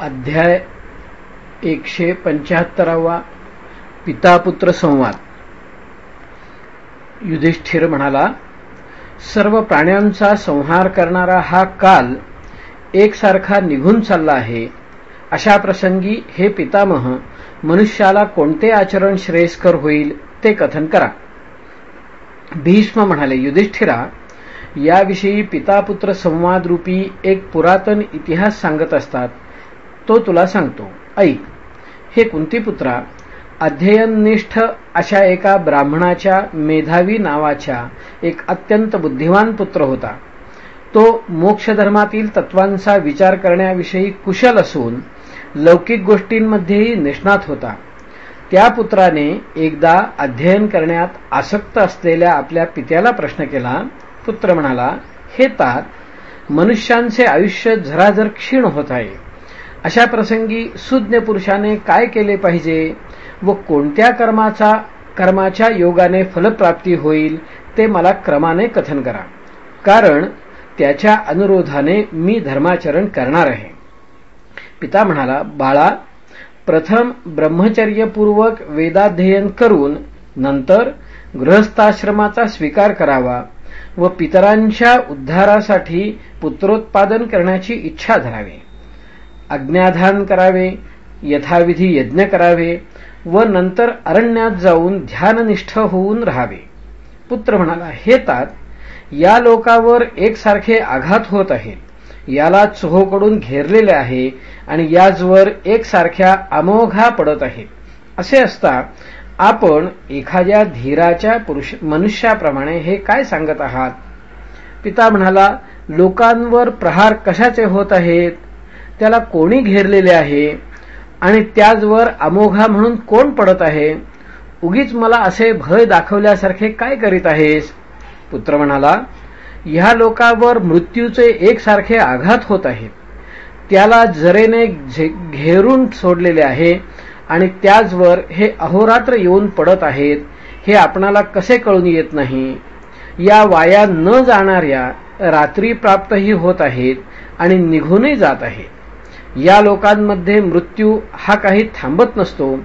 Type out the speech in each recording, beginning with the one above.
अध्याय एकशे पंच्याहत्तरावा पितापुत्र संवाद. युधिष्ठिर म्हणाला सर्व प्राण्यांचा संहार करणारा हा काल एकसारखा निघून चालला आहे. अशा प्रसंगी हे पितामह मनुष्याला कोणते आचरण श्रेयस्कर होईल ते कथन करा. भीष्म म्हणाले युधिष्ठिरा याविषयी पितापुत्र संवाद रूपी एक पुरातन इतिहास सांगत असतात. तो तुला सांगतो. ऐक. हे कुंतीपुत्रा अध्ययननिष्ठ अशा एका ब्राह्मणाच्या मेधावी नावाच्या एक अत्यंत बुद्धिमान पुत्र होता. तो मोक्षधर्मातील तत्वांचा विचार करण्याविषयी कुशल असून लौकिक गोष्टींमध्येही निष्णात होता. त्या पुत्राने एकदा अध्ययन करण्यात आसक्त असलेल्या आपल्या पित्याला प्रश्न केला. पुत्र म्हणाला हे तात मनुष्यांचे आयुष्य झराझर क्षीण होत आहे. अशा प्रसंगी सुज्ञ पुरुषाने काय केले पाहिजे व कोणत्या कर्माचा कर्माच्या योगाने फलप्राप्ती होईल ते मला क्रमाने कथन करा. कारण त्याच्या अनुरोधाने मी धर्माचरण करणार आहे. पिता म्हणाला बाळा प्रथम ब्रह्मचर्यपूर्वक वेदाध्ययन करून नंतर गृहस्थाश्रमाचा स्वीकार करावा व पितरांच्या उद्धारासाठी पुत्रोत्पादन करण्याची इच्छा धरावी. अज्ञाधान करावे यथाविधी यज्ञ करावे व नंतर अरण्यात जाऊन ध्याननिष्ठ होऊन राहावे. पुत्र म्हणाला हे तात या लोकावर एकसारखे आघात होत आहेत याला चोहोकडून घेरलेले आहे आणि याचवर एकसारख्या अमोघा पडत आहेत असे असता आपण एखाद्या धीराच्या पुरुष मनुष्याप्रमाणे हे काय सांगत आहात? पिता म्हणाला लोकांवर प्रहार कशाचे होत आहेत? त्याला कोणी घेरलेले आहे? आणि त्याचवर अमोघा म्हणून कोण पडत आहे? उगीच मला असे भय दाखवल्यासारखे काय करीत आहेस? पुत्र म्हणाला ह्या लोकावर मृत्यूचे एकसारखे आघात होत आहेत. त्याला जरेने घेरून सोडलेले आहे आणि त्याचवर हे अहोरात्र येऊन पडत आहेत हे आपणाला कसे कळून येत नाही? या वाया न जाणाऱ्या रात्री प्राप्तही होत आहेत आणि निघूनही जात आहेत. या लोकांमध्ये मृत्यू हा काही थांबत नसतो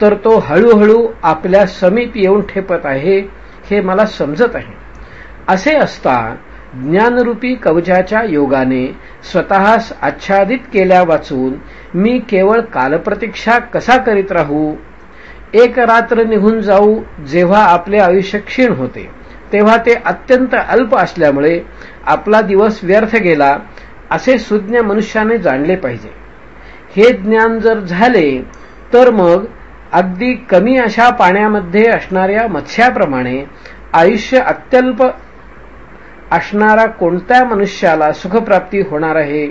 तर तो हळूहळू आपल्या समीप येऊन ठेपत आहे हे मला समजत आहे. असे असता ज्ञानरूपी कवचाच्या योगाने स्वतःस आच्छादित केल्या वाचून मी केवळ कालप्रतीक्षा कसा करीत राहू? एक रात्र निघून जाऊ जेव्हा आपले आयुष्य क्षीण होते तेव्हा ते अत्यंत अल्प असल्यामुळे आपला दिवस व्यर्थ गेला असे सुज्ञ मनुष्याने जाणले पाहिजे. हे ज्ञान जर झाले तर मग अगदी कमी अशा पाण्यामध्ये असणाऱ्या मत्स्याप्रमाणे आयुष्य अत्यल्प असणारा कोणत्या मनुष्याला सुखप्राप्ती होणार आहे?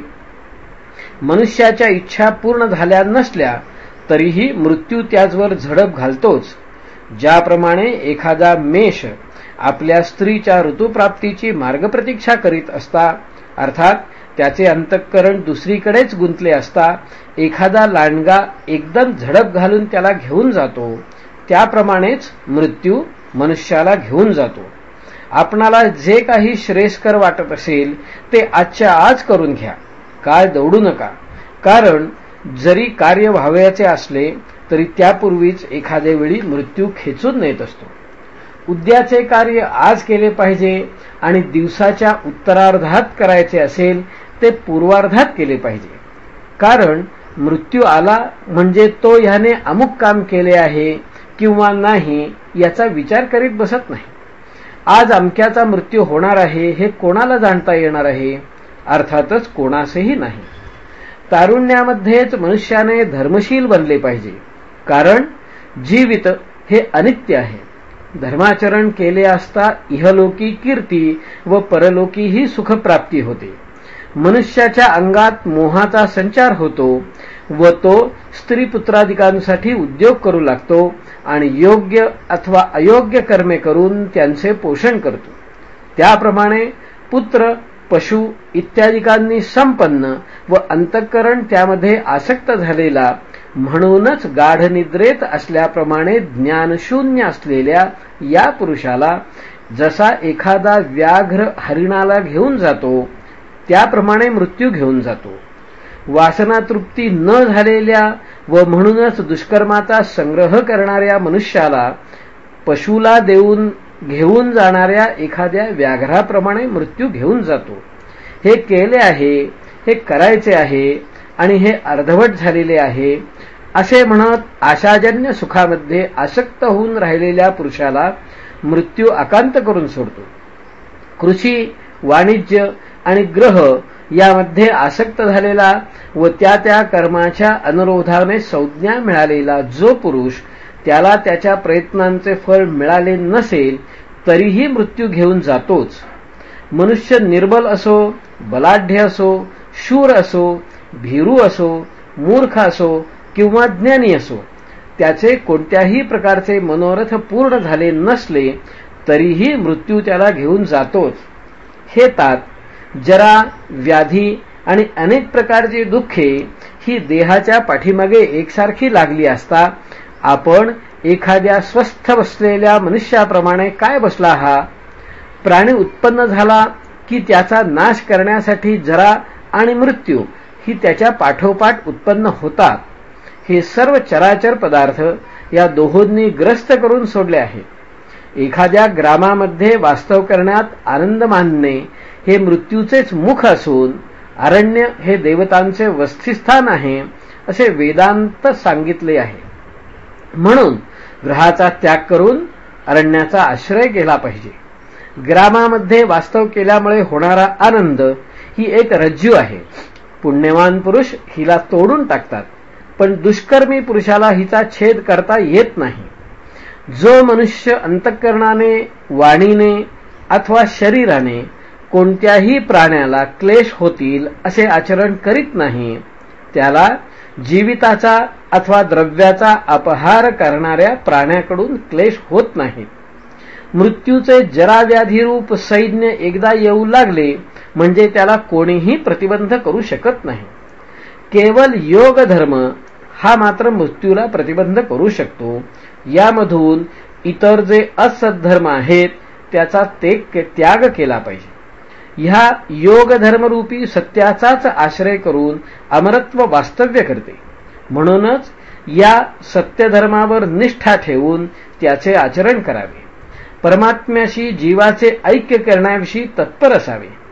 मनुष्याच्या इच्छा पूर्ण झाल्या नसल्या तरीही मृत्यू त्याचवर झडप घालतोच. ज्याप्रमाणे एखादा मेष आपल्या स्त्रीच्या ऋतुप्राप्तीची मार्गप्रतीक्षा करीत असता अर्थात त्याचे अंतःकरण दुसरीकडेच गुंतले असता एखादा लांडगा एकदम झडप घालून त्याला घेऊन जातो. त्याप्रमाणेच मृत्यू मनुष्याला घेऊन जातो. आपणाला जे काही श्रेयस्कर वाटत असेल ते आजच्या आज करून घ्या. काय दौडू नका. कारण जरी कार्य व्हावयाचे असले तरी त्यापूर्वीच एखाद्या वेळी मृत्यू खेचून नेत असतो. उद्याचे कार्य आज केले पाहिजे आणि दिवसाच्या उत्तरार्धात करायचे असेल ते पूर्वार्धात केले पाहिजे. कारण मृत्यू आला म्हणजे तो ह्याने अमुक काम केले आहे किंवा नाही याचा विचार करीत बसत नाही. आज अमक्याचा मृत्यू होणार आहे हे कोणाला जाणता येणार आहे? अर्थातच कोणासही नाही. तारुण्यामध्येच मनुष्याने धर्मशील बनले पाहिजे. कारण जीवित हे अनित्य आहे. धर्माचरण केले असता इहलोकी कीर्ती व परलोकी ही सुखप्राप्ती होते. मनुष्याच्या अंगात मोहाचा संचार होतो व तो स्त्री पुत्राधिकांसाठी उद्योग करू लागतो आणि योग्य अथवा अयोग्य कर्मे करून त्यांचे पोषण करतो. त्याप्रमाणे पुत्र पशु इत्यादिकांनी संपन्न व अंतःकरण त्यामध्ये आसक्त झालेला म्हणूनच गाढनिद्रेत असल्याप्रमाणे ज्ञानशून्य असलेल्या या पुरुषाला जसा एखादा व्याघ्र हरिणाला घेऊन जातो त्याप्रमाणे मृत्यू घेऊन जातो. वासनातृप्ती न झालेल्या व म्हणूनच दुष्कर्माचा संग्रह करणाऱ्या मनुष्याला पशुला देऊन घेऊन जाणाऱ्या एखाद्या व्याघ्राप्रमाणे मृत्यू घेऊन जातो. हे केले आहे हे करायचे आहे आणि हे अर्धवट झालेले आहे असे म्हणत आशाजन्य सुखामध्ये आसक्त होऊन राहिलेल्या पुरुषाला मृत्यू आकांत करून सोडतो. कृषी वाणिज्य आणि ग्रह यामध्ये आसक्त झालेला व त्या त्या कर्माच्या अनुरोधाने संज्ञा मिळालेला जो पुरुष त्याला त्याच्या प्रयत्नांचे फळ मिळाले नसेल तरीही मृत्यू घेऊन जातोच. मनुष्य निर्बल असो बलाढ्य असो शूर असो भीरू असो मूर्ख असो किंवा ज्ञानी असो त्याचे कोणत्याही प्रकारचे मनोरथ पूर्ण झाले नसले तरीही मृत्यू त्याला घेऊन जातोच. हे तात जरा व्याधी आणि अनेक प्रकारची दुःखे ही देहाच्या पाठीमागे एकसारखी लागली असता आपण एखाद्या स्वस्थ बसलेल्या मनुष्याप्रमाणे काय बसला हा? प्राणी उत्पन्न झाला की त्याचा नाश करण्यासाठी जरा आणि मृत्यू ही त्याच्या पाठोपाठ उत्पन्न होतात. हे सर्व चराचर पदार्थ या दोहोंनी ग्रस्त करून सोडले आहे एखाद्या ग्रामामध्ये वास्तव करण्यात आनंद मानणे हे मृत्यूचेच मुख असून अरण्य हे देवतांचे वस्थिस्थान आहे असे वेदांत सांगितले आहे. म्हणून ग्रहाचा त्याग करून अरण्याचा आश्रय केला पाहिजे. ग्रामामध्ये वास्तव केल्यामुळे होणारा आनंद ही एक रज्जू आहे. पुण्यवान पुरुष हिला तोडून टाकतात पण दुष्कर्मी पुरुषाला हिचा छेद करता येत नाही. जो मनुष्य अंतःकरणाने वाणीने अथवा शरीराने कोणत्याही प्राण्याला क्लेश होतील असे आचरण करीत नाही. त्याला जीविताचा अथवा द्रव्याचा अपहार करणाऱ्या प्राण्याकडून क्लेश होत नाही. मृत्यूचे जराव्याधीरूप सैन्य एकदा येऊ लागले म्हणजे त्याला कोणीही प्रतिबंध करू शकत नाही. केवळ योग धर्म हा मात्र मृत्यूला प्रतिबंध करू शकतो. यामधून इतर जे असद्धर्म आहेत त्याचा ते त्याग केला पाहिजे. ह्या योग धर्मरूपी सत्याचाच आश्रय करून अमरत्व वास्तव्य करते. म्हणूनच या सत्यधर्मावर निष्ठा ठेवून त्याचे आचरण करावे. परमात्म्याशी जीवाचे ऐक्य करण्याविषयी तत्पर असावे.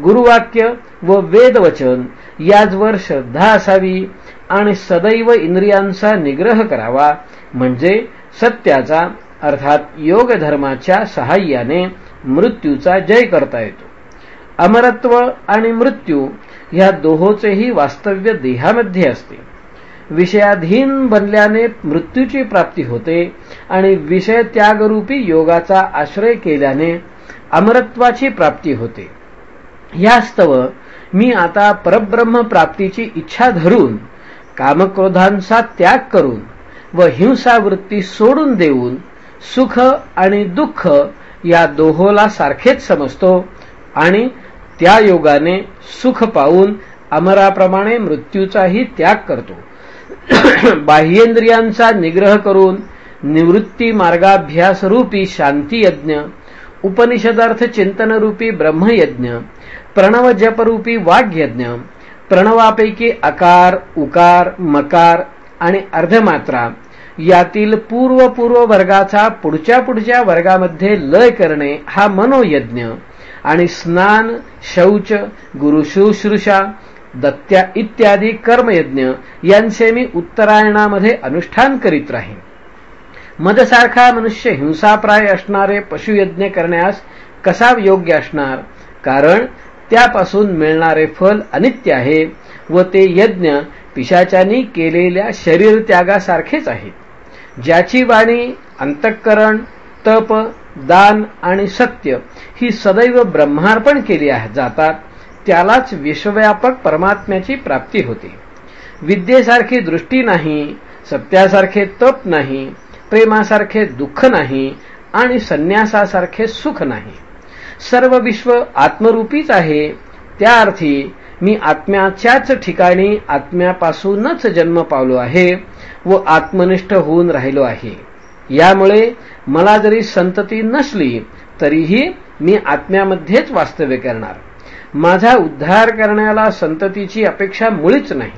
गुरुवाक्य व वेदवचन याचवर श्रद्धा असावी आणि सदैव इंद्रियांचा निग्रह करावा म्हणजे सत्याचा अर्थात योगधर्माच्या सहाय्याने मृत्यूचा जय करता येतो. अमरत्व आणि मृत्यू ह्या दोहोचेही वास्तव्य देहामध्ये असते. विषयाधीन बनल्याने मृत्यूची प्राप्ती होते आणि विषय त्यागरूपी योगाचा आश्रय केल्याने अमरत्वाची प्राप्ती होते. यास्तव मी आता परब्रह्म प्राप्तीची इच्छा धरून कामक्रोधांचा त्याग करून व हिंसावृत्ती सोडून देऊन सुख आणि दुःख या दोहोला सारखेच समजतो आणि त्या योगाने सुख पाहून अमराप्रमाणे मृत्यूचाही त्याग करतो. बाह्येंद्रियांचा निग्रह करून निवृत्ती मार्गाभ्यासरूपी शांतीयज्ञ उपनिषदार्थ चिंतनरूपी ब्रह्मयज्ञ प्रणव जपरूपी वाग्यज्ञ प्रणवापैकी आकार उकार मकार आणि अर्धमात्रा यातील पूर्व पूर्व वर्गाचा पुढच्या पुढच्या वर्गामध्ये लय करणे हा मनोयज्ञ. आणि स्नान शौच गुरुशुश्रूषा दत्त्या इत्यादी कर्मयज्ञ यांचे मी उत्तरायणामध्ये अनुष्ठान करीत राहीन. मदसारखा मनुष्य हिंसाप्राय असणारे पशुयज्ञ करण्यास कसा योग्य असणार? कारण त्यापासून मिळणारे फल अनित्य आहे व ते यज्ञ पिशाच्यानी केलेल्या शरीर त्यागासारखेच आहे ज्याची वाणी अंतःकरण तप दान आणि सत्य ही सदैव ब्रह्मार्पण केली जातात. त्यालाच विश्वव्यापक परमात्म्याची प्राप्ती होते. विद्येसारखी दृष्टी नाही सत्यासारखे तप नाही प्रेमासारखे दुःख नाही आणि संन्यासासारखे सुख नाही. सर्व विश्व आत्मरूपीच आहे. त्या अर्थी मी आत्म्याच्याच ठिकाणी आत्म्यापासूनच जन्म पावलो आहे व आत्मनिष्ठ होऊन राहिलो आहे. यामुळे मला जरी संतती नसली तरीही मी आत्म्यामध्येच वास्तव्य करणार. माझा उद्धार करण्याला संततीची अपेक्षा मुळीच नाही.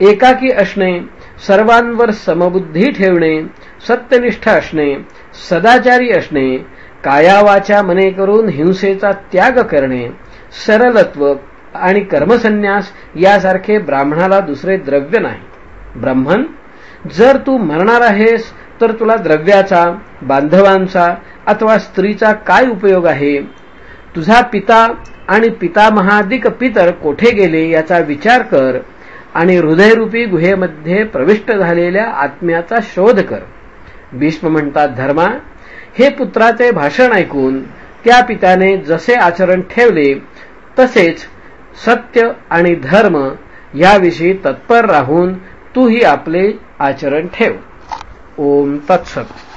एकाकी असणे सर्वांवर समबुद्धी ठेवणे सत्यनिष्ठ असणे सदाचारी असणे कायावाच्या मने करून हिंसेचा त्याग करणे सरलत्व आणि कर्मसन्यास यासारखे ब्राह्मणाला दुसरे द्रव्य नाही. ब्रह्मन जर तू मरणार आहेस तर तुला द्रव्याचा बांधवांचा अथवा स्त्रीचा काय उपयोग आहे? तुझा पिता आणि पितामहादिक पितर कोठे गेले याचा विचार कर आणि हृदयरूपी गुहेमध्ये प्रविष्ट झालेल्या आत्म्याचा शोध कर. भीष्म म्हणतात धर्मा हे पुत्राचे भाषण ऐकून त्या पित्याने जसे आचरण ठेवले तसेच सत्य आणि धर्म याविषयी तत्पर राहून तूही आपले आचरण ठेव. ओम तत्सत.